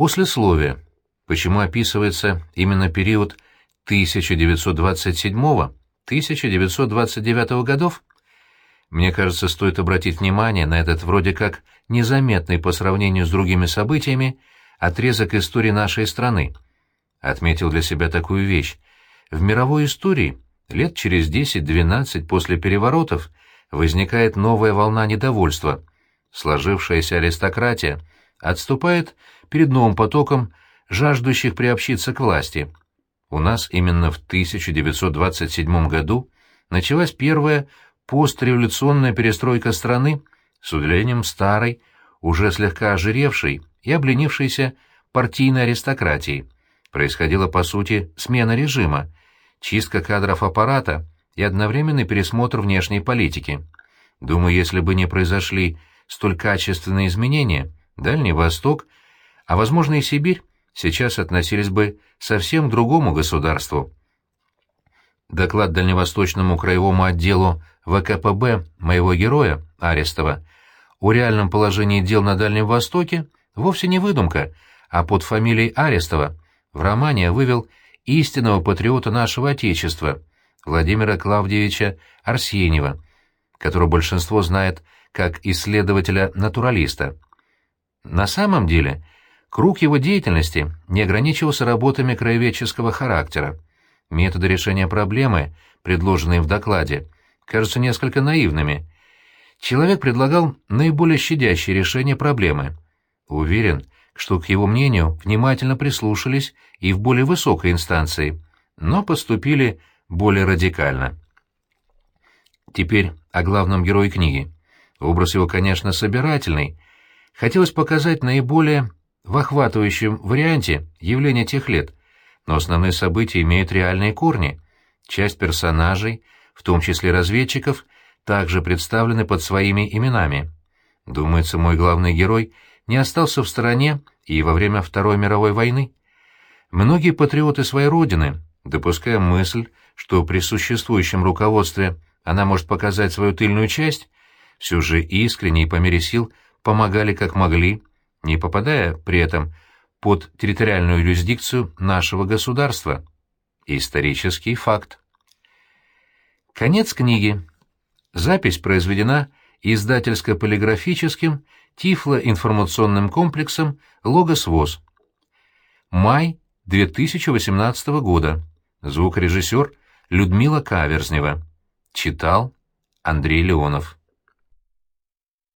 Послесловие. Почему описывается именно период 1927-1929 годов? Мне кажется, стоит обратить внимание на этот вроде как незаметный по сравнению с другими событиями отрезок истории нашей страны. Отметил для себя такую вещь. В мировой истории лет через 10-12 после переворотов возникает новая волна недовольства. Сложившаяся аристократия отступает перед новым потоком жаждущих приобщиться к власти. У нас именно в 1927 году началась первая постреволюционная перестройка страны с удивлением старой, уже слегка ожиревшей и обленившейся партийной аристократией. Происходила, по сути, смена режима, чистка кадров аппарата и одновременный пересмотр внешней политики. Думаю, если бы не произошли столь качественные изменения, Дальний Восток, а, возможно, и Сибирь, сейчас относились бы совсем к другому государству. Доклад Дальневосточному краевому отделу ВКПБ моего героя, Арестова, о реальном положении дел на Дальнем Востоке вовсе не выдумка, а под фамилией Арестова в романе вывел истинного патриота нашего Отечества, Владимира Клавдевича Арсеньева, которого большинство знает как исследователя-натуралиста. На самом деле, круг его деятельности не ограничивался работами краеведческого характера. Методы решения проблемы, предложенные в докладе, кажутся несколько наивными. Человек предлагал наиболее щадящее решение проблемы. Уверен, что, к его мнению, внимательно прислушались и в более высокой инстанции, но поступили более радикально. Теперь о главном герое книги. Образ его, конечно, собирательный. Хотелось показать наиболее в охватывающем варианте явления тех лет, но основные события имеют реальные корни. Часть персонажей, в том числе разведчиков, также представлены под своими именами. Думается, мой главный герой не остался в стороне и во время Второй мировой войны. Многие патриоты своей родины, допуская мысль, что при существующем руководстве она может показать свою тыльную часть, все же искренне и по мере сил помогали как могли, не попадая при этом под территориальную юрисдикцию нашего государства. Исторический факт. Конец книги. Запись произведена издательско-полиграфическим тифлоинформационным комплексом «Логос ВОЗ». Май 2018 года. Звукорежиссер Людмила Каверзнева. Читал Андрей Леонов.